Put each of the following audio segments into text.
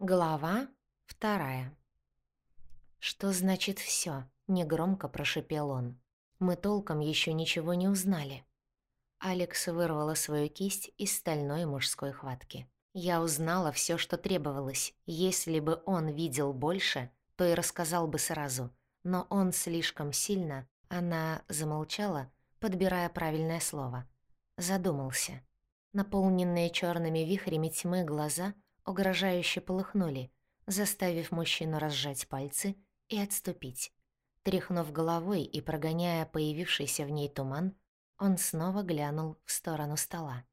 Глава вторая. «Что значит всё?» — негромко прошипел он. «Мы толком ещё ничего не узнали». Алекс вырвала свою кисть из стальной мужской хватки. Я узнала всё, что требовалось. Если бы он видел больше, то и рассказал бы сразу. Но он слишком сильно... Она замолчала, подбирая правильное слово. Задумался. Наполненные чёрными вихрями тьмы глаза — угрожающе полыхнули, заставив мужчину разжать пальцы и отступить. Тряхнув головой и прогоняя появившийся в ней туман, он снова глянул в сторону стола.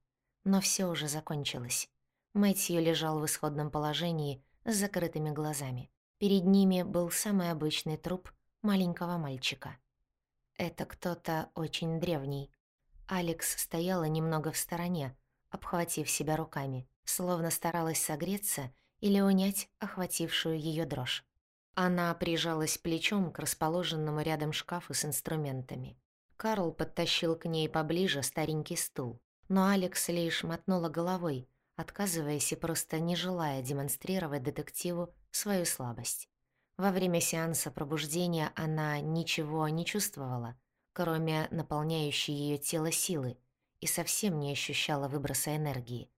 Но все уже закончилось. Мэтью лежал в исходном положении с закрытыми глазами. Перед ними был самый обычный труп маленького мальчика. Это кто-то очень древний. Алекс стояла немного в стороне, обхватив себя руками словно старалась согреться или унять охватившую ее дрожь. Она прижалась плечом к расположенному рядом шкафу с инструментами. Карл подтащил к ней поближе старенький стул, но Алекс лишь мотнула головой, отказываясь и просто не желая демонстрировать детективу свою слабость. Во время сеанса пробуждения она ничего не чувствовала, кроме наполняющей ее тело силы, и совсем не ощущала выброса энергии.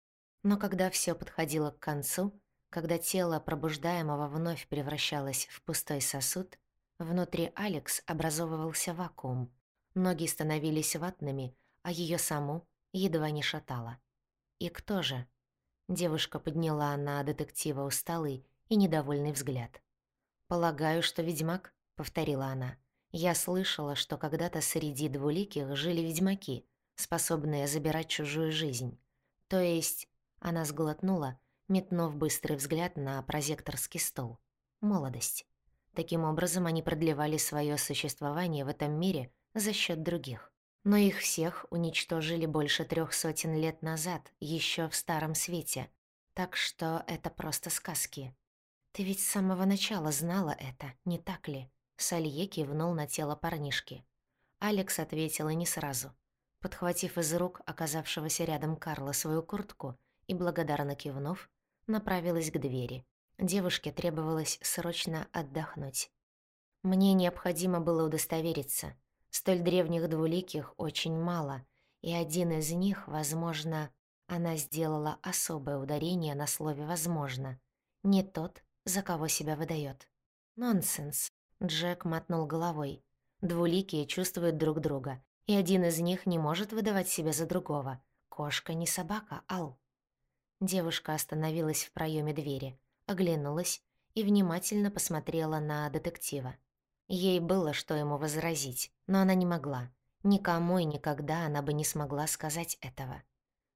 Но когда все подходило к концу, когда тело пробуждаемого вновь превращалось в пустой сосуд, внутри Алекс образовывался вакуум. Ноги становились ватными, а ее саму едва не шатало. «И кто же?» Девушка подняла на детектива усталый и недовольный взгляд. «Полагаю, что ведьмак», — повторила она. «Я слышала, что когда-то среди двуликих жили ведьмаки, способные забирать чужую жизнь. То есть она сглотнула, метнув быстрый взгляд на прозекторский стол. Молодость. Таким образом, они продлевали свое существование в этом мире за счет других. Но их всех уничтожили больше трех сотен лет назад, еще в Старом Свете. Так что это просто сказки. «Ты ведь с самого начала знала это, не так ли?» Салье кивнул на тело парнишки. Алекс ответила не сразу. Подхватив из рук оказавшегося рядом Карла свою куртку, и, благодарно кивнув, направилась к двери. Девушке требовалось срочно отдохнуть. Мне необходимо было удостовериться. Столь древних двуликих очень мало, и один из них, возможно, она сделала особое ударение на слове «возможно». Не тот, за кого себя выдает. Нонсенс. Джек мотнул головой. Двуликие чувствуют друг друга, и один из них не может выдавать себя за другого. Кошка не собака, Ал. Девушка остановилась в проеме двери, оглянулась и внимательно посмотрела на детектива. Ей было что ему возразить, но она не могла. Никому и никогда она бы не смогла сказать этого.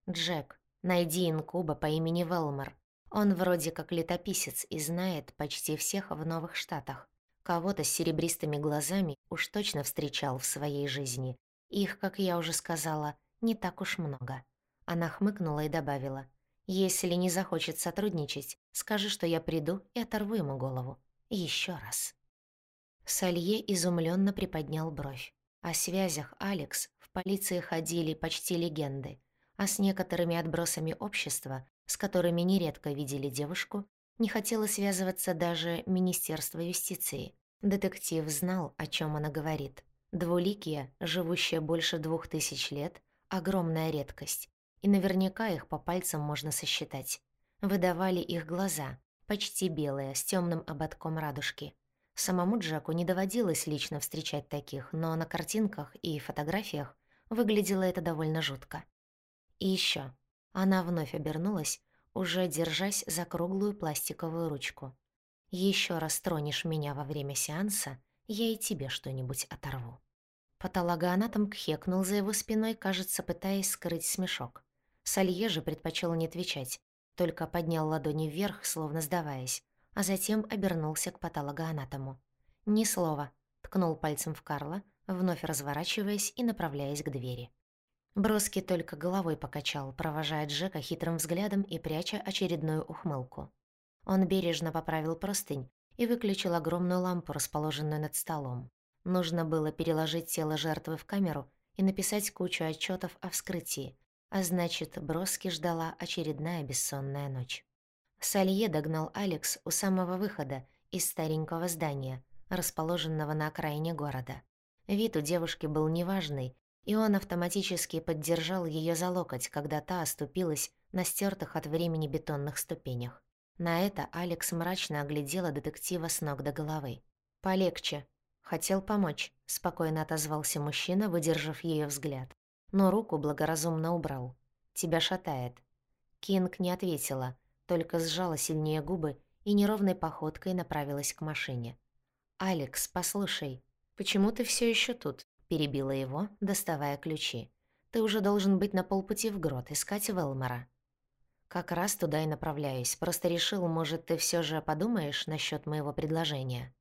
«Джек, найди инкуба по имени Велмор. Он вроде как летописец и знает почти всех в Новых Штатах. Кого-то с серебристыми глазами уж точно встречал в своей жизни. Их, как я уже сказала, не так уж много». Она хмыкнула и добавила – если не захочет сотрудничать, скажи, что я приду и оторву ему голову. Еще раз. Салье изумленно приподнял бровь. О связях Алекс в полиции ходили почти легенды, а с некоторыми отбросами общества, с которыми нередко видели девушку, не хотело связываться даже Министерство юстиции. Детектив знал, о чем она говорит. Двуликие, живущие больше двух тысяч лет, огромная редкость, и наверняка их по пальцам можно сосчитать. Выдавали их глаза, почти белые, с темным ободком радужки. Самому Джеку не доводилось лично встречать таких, но на картинках и фотографиях выглядело это довольно жутко. И еще. Она вновь обернулась, уже держась за круглую пластиковую ручку. Еще раз тронешь меня во время сеанса, я и тебе что-нибудь оторву». Патологоанатом кхекнул за его спиной, кажется, пытаясь скрыть смешок. Салье же предпочел не отвечать, только поднял ладони вверх, словно сдаваясь, а затем обернулся к патологоанатому. «Ни слова», — ткнул пальцем в Карла, вновь разворачиваясь и направляясь к двери. Броски только головой покачал, провожая Джека хитрым взглядом и пряча очередную ухмылку. Он бережно поправил простынь и выключил огромную лампу, расположенную над столом. Нужно было переложить тело жертвы в камеру и написать кучу отчетов о вскрытии, а значит, Броски ждала очередная бессонная ночь. Салье догнал Алекс у самого выхода из старенького здания, расположенного на окраине города. Вид у девушки был неважный, и он автоматически поддержал ее за локоть, когда та оступилась на стертых от времени бетонных ступенях. На это Алекс мрачно оглядела детектива с ног до головы. «Полегче. Хотел помочь», — спокойно отозвался мужчина, выдержав ее взгляд. Но руку благоразумно убрал. «Тебя шатает». Кинг не ответила, только сжала сильнее губы и неровной походкой направилась к машине. «Алекс, послушай, почему ты все еще тут?» — перебила его, доставая ключи. «Ты уже должен быть на полпути в грот, искать Велмора». «Как раз туда и направляюсь. Просто решил, может, ты все же подумаешь насчет моего предложения?»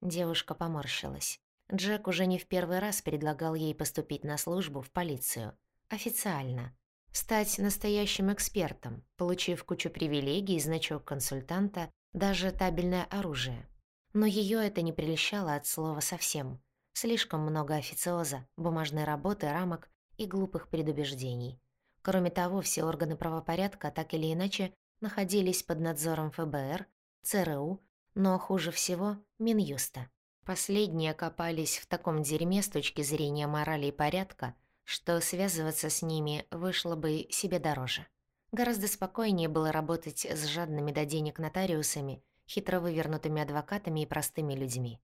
Девушка поморщилась. Джек уже не в первый раз предлагал ей поступить на службу в полицию. Официально. Стать настоящим экспертом, получив кучу привилегий, значок консультанта, даже табельное оружие. Но ее это не прельщало от слова совсем. Слишком много официоза, бумажной работы, рамок и глупых предубеждений. Кроме того, все органы правопорядка так или иначе находились под надзором ФБР, ЦРУ, но хуже всего Минюста. Последние копались в таком дерьме с точки зрения морали и порядка, что связываться с ними вышло бы себе дороже. Гораздо спокойнее было работать с жадными до денег нотариусами, хитро вывернутыми адвокатами и простыми людьми.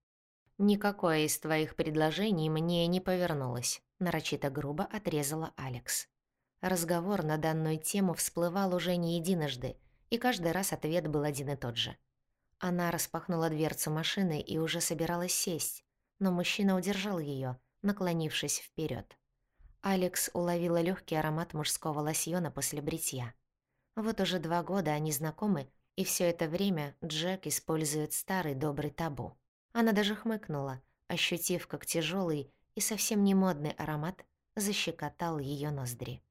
«Никакое из твоих предложений мне не повернулось», — нарочито грубо отрезала Алекс. Разговор на данную тему всплывал уже не единожды, и каждый раз ответ был один и тот же. Она распахнула дверцу машины и уже собиралась сесть, но мужчина удержал ее, наклонившись вперед. Алекс уловила легкий аромат мужского лосьона после бритья. Вот уже два года они знакомы, и все это время Джек использует старый добрый табу. Она даже хмыкнула, ощутив, как тяжелый и совсем не модный аромат защекотал ее ноздри.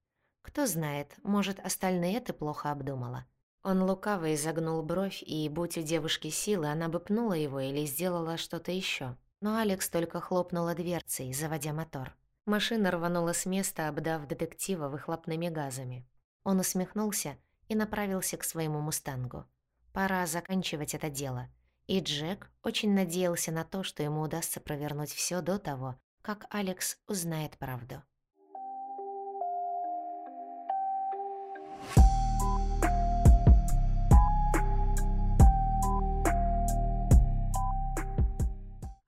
Кто знает, может, остальные ты плохо обдумала. Он лукаво изогнул бровь, и, будь у девушки силы, она бы пнула его или сделала что-то еще. Но Алекс только хлопнула дверцей, заводя мотор. Машина рванула с места, обдав детектива выхлопными газами. Он усмехнулся и направился к своему «Мустангу». Пора заканчивать это дело. И Джек очень надеялся на то, что ему удастся провернуть все до того, как Алекс узнает правду.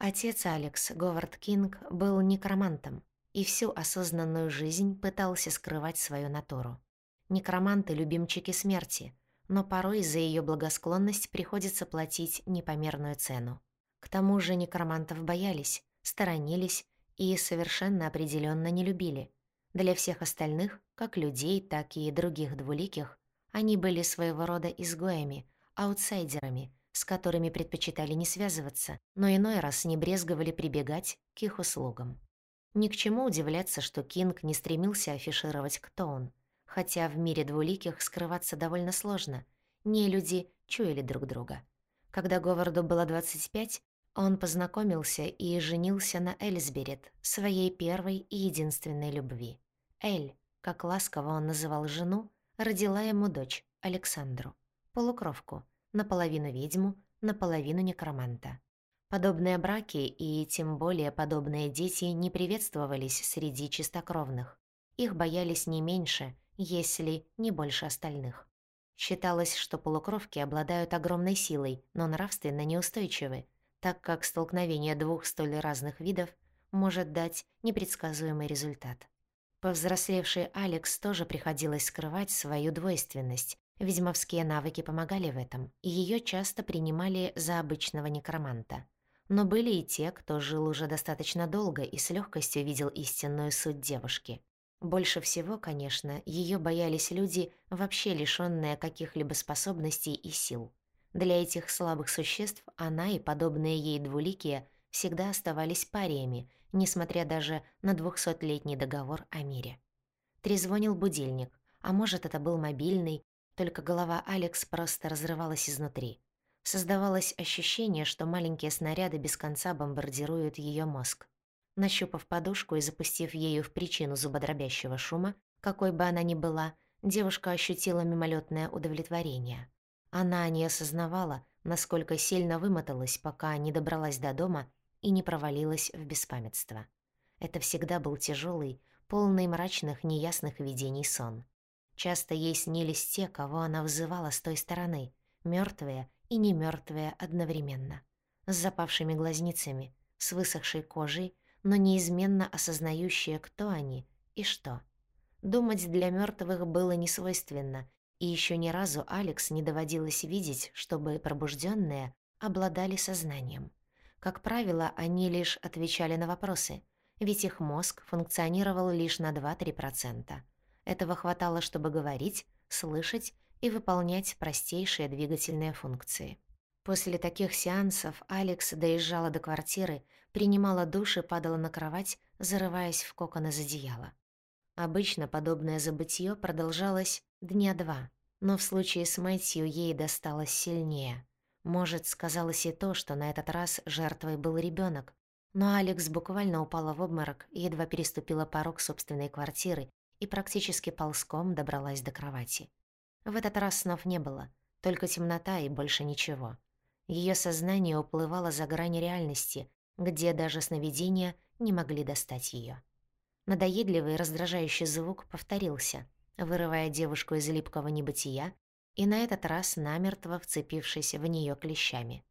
Отец Алекс, Говард Кинг, был некромантом и всю осознанную жизнь пытался скрывать свою натуру. Некроманты — любимчики смерти, но порой за ее благосклонность приходится платить непомерную цену. К тому же некромантов боялись, сторонились и совершенно определенно не любили. Для всех остальных, как людей, так и других двуликих, они были своего рода изгоями, аутсайдерами — с которыми предпочитали не связываться, но иной раз не брезговали прибегать к их услугам. Ни к чему удивляться, что Кинг не стремился афишировать, кто он, хотя в мире двуликих скрываться довольно сложно, не люди чуяли друг друга. Когда Говарду было 25, он познакомился и женился на Эльсберет, своей первой и единственной любви. Эль, как ласково он называл жену, родила ему дочь, Александру, полукровку, наполовину ведьму, наполовину некроманта. Подобные браки и тем более подобные дети не приветствовались среди чистокровных. Их боялись не меньше, если не больше остальных. Считалось, что полукровки обладают огромной силой, но нравственно неустойчивы, так как столкновение двух столь разных видов может дать непредсказуемый результат. Повзрослевший Алекс тоже приходилось скрывать свою двойственность, Ведьмовские навыки помогали в этом, и её часто принимали за обычного некроманта. Но были и те, кто жил уже достаточно долго и с лёгкостью видел истинную суть девушки. Больше всего, конечно, её боялись люди, вообще лишённые каких-либо способностей и сил. Для этих слабых существ она и подобные ей двуликие всегда оставались париями, несмотря даже на двухсотлетний договор о мире. Трезвонил будильник, а может, это был мобильный, только голова Алекс просто разрывалась изнутри. Создавалось ощущение, что маленькие снаряды без конца бомбардируют ее мозг. Нащупав подушку и запустив ею в причину зубодробящего шума, какой бы она ни была, девушка ощутила мимолетное удовлетворение. Она не осознавала, насколько сильно вымоталась, пока не добралась до дома и не провалилась в беспамятство. Это всегда был тяжелый, полный мрачных, неясных видений сон. Часто ей снились те, кого она вызывала с той стороны, мертвые и не мертвые одновременно, с запавшими глазницами, с высохшей кожей, но неизменно осознающие, кто они и что. Думать для мертвых было несвойственно, и еще ни разу Алекс не доводилось видеть, чтобы пробужденные обладали сознанием. Как правило, они лишь отвечали на вопросы, ведь их мозг функционировал лишь на 2-3%. Этого хватало, чтобы говорить, слышать и выполнять простейшие двигательные функции. После таких сеансов Алекс доезжала до квартиры, принимала душ и падала на кровать, зарываясь в кокон из одеяла. Обычно подобное забытье продолжалось дня два, но в случае с Мэтью ей досталось сильнее. Может, сказалось и то, что на этот раз жертвой был ребенок, но Алекс буквально упала в обморок, едва переступила порог собственной квартиры и практически ползком добралась до кровати. В этот раз снов не было, только темнота и больше ничего. Ее сознание уплывало за грань реальности, где даже сновидения не могли достать ее. Надоедливый раздражающий звук повторился, вырывая девушку из липкого небытия и на этот раз намертво вцепившись в нее клещами.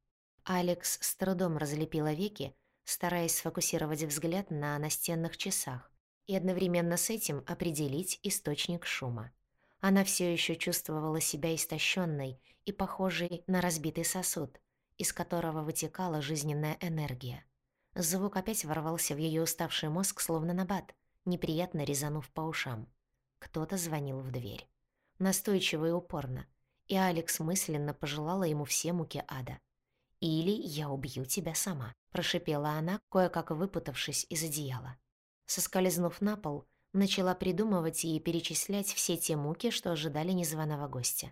Алекс с трудом разлепила веки, стараясь сфокусировать взгляд на настенных часах и одновременно с этим определить источник шума. Она все еще чувствовала себя истощенной и похожей на разбитый сосуд, из которого вытекала жизненная энергия. Звук опять ворвался в ее уставший мозг, словно набат, неприятно резанув по ушам. Кто-то звонил в дверь. Настойчиво и упорно. И Алекс мысленно пожелала ему все муки ада. «Или я убью тебя сама», — прошипела она, кое-как выпутавшись из одеяла. Соскользнув на пол, начала придумывать и перечислять все те муки, что ожидали незваного гостя.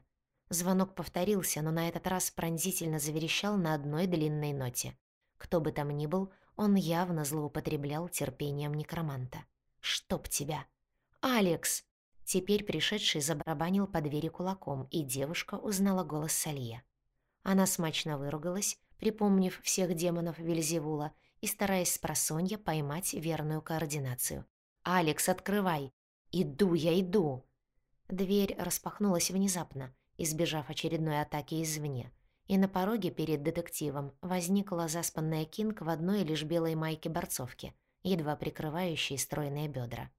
Звонок повторился, но на этот раз пронзительно заверещал на одной длинной ноте. Кто бы там ни был, он явно злоупотреблял терпением некроманта. «Чтоб тебя!» «Алекс!» Теперь пришедший забарабанил по двери кулаком, и девушка узнала голос Салье. Она смачно выругалась, припомнив всех демонов Вельзевула и стараясь с просонья поймать верную координацию. «Алекс, открывай!» «Иду я, иду!» Дверь распахнулась внезапно, избежав очередной атаки извне, и на пороге перед детективом возникла заспанная Кинг в одной лишь белой майке-борцовке, едва прикрывающей стройные бедра.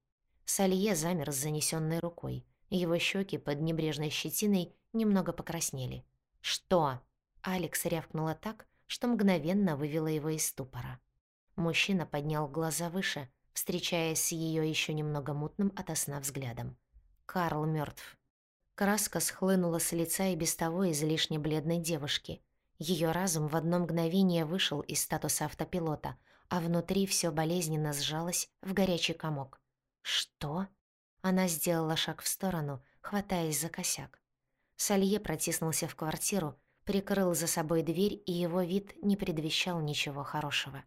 Салье замер с занесенной рукой. Его щеки под небрежной щетиной немного покраснели. «Что?» Алекс рявкнула так, что мгновенно вывела его из ступора. Мужчина поднял глаза выше, встречаясь с ее еще немного мутным ото сна взглядом. Карл мертв. Краска схлынула с лица и без того излишне бледной девушки. Ее разум в одно мгновение вышел из статуса автопилота, а внутри все болезненно сжалось в горячий комок. «Что?» Она сделала шаг в сторону, хватаясь за косяк. Салье протиснулся в квартиру, прикрыл за собой дверь, и его вид не предвещал ничего хорошего.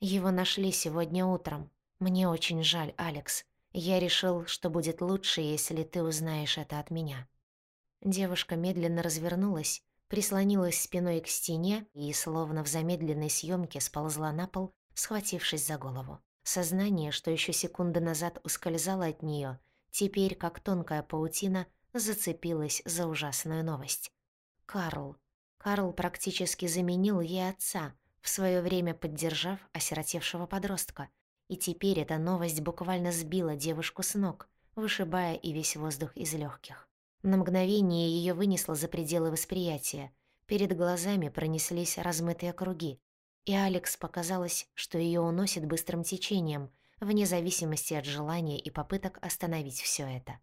«Его нашли сегодня утром. Мне очень жаль, Алекс. Я решил, что будет лучше, если ты узнаешь это от меня». Девушка медленно развернулась, прислонилась спиной к стене и, словно в замедленной съемке, сползла на пол, схватившись за голову. Сознание, что еще секунды назад ускользало от нее, теперь, как тонкая паутина, зацепилось за ужасную новость. Карл. Карл практически заменил ей отца, в свое время поддержав осиротевшего подростка, и теперь эта новость буквально сбила девушку с ног, вышибая и весь воздух из легких. На мгновение ее вынесло за пределы восприятия. Перед глазами пронеслись размытые круги, и Алекс показалось, что ее уносит быстрым течением, вне зависимости от желания и попыток остановить все это.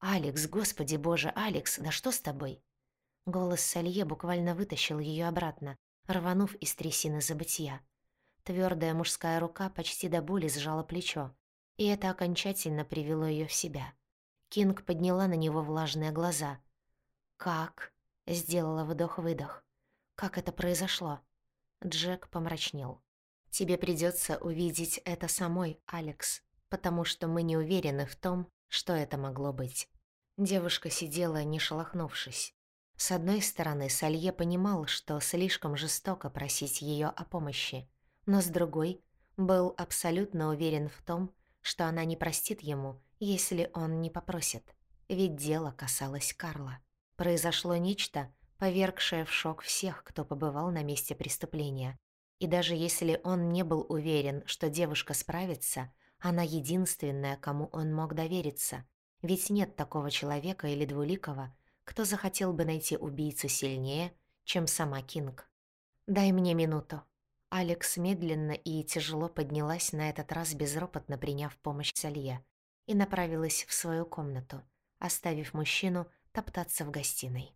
«Алекс, господи боже, Алекс, да что с тобой?» Голос Салье буквально вытащил ее обратно, рванув из трясины забытия. Твердая мужская рука почти до боли сжала плечо, и это окончательно привело ее в себя. Кинг подняла на него влажные глаза. «Как?» — сделала вдох-выдох. «Как это произошло?» Джек помрачнел. «Тебе придется увидеть это самой, Алекс, потому что мы не уверены в том, что это могло быть». Девушка сидела, не шелохнувшись. С одной стороны, Салье понимал, что слишком жестоко просить ее о помощи, но с другой был абсолютно уверен в том, что она не простит ему, если он не попросит. Ведь дело касалось Карла. Произошло нечто, повергшее в шок всех, кто побывал на месте преступления. И даже если он не был уверен, что девушка справится, она единственная, кому он мог довериться. Ведь нет такого человека или двуликого, кто захотел бы найти убийцу сильнее, чем сама Кинг. «Дай мне минуту». Алекс медленно и тяжело поднялась на этот раз безропотно приняв помощь Салье и направилась в свою комнату, оставив мужчину топтаться в гостиной.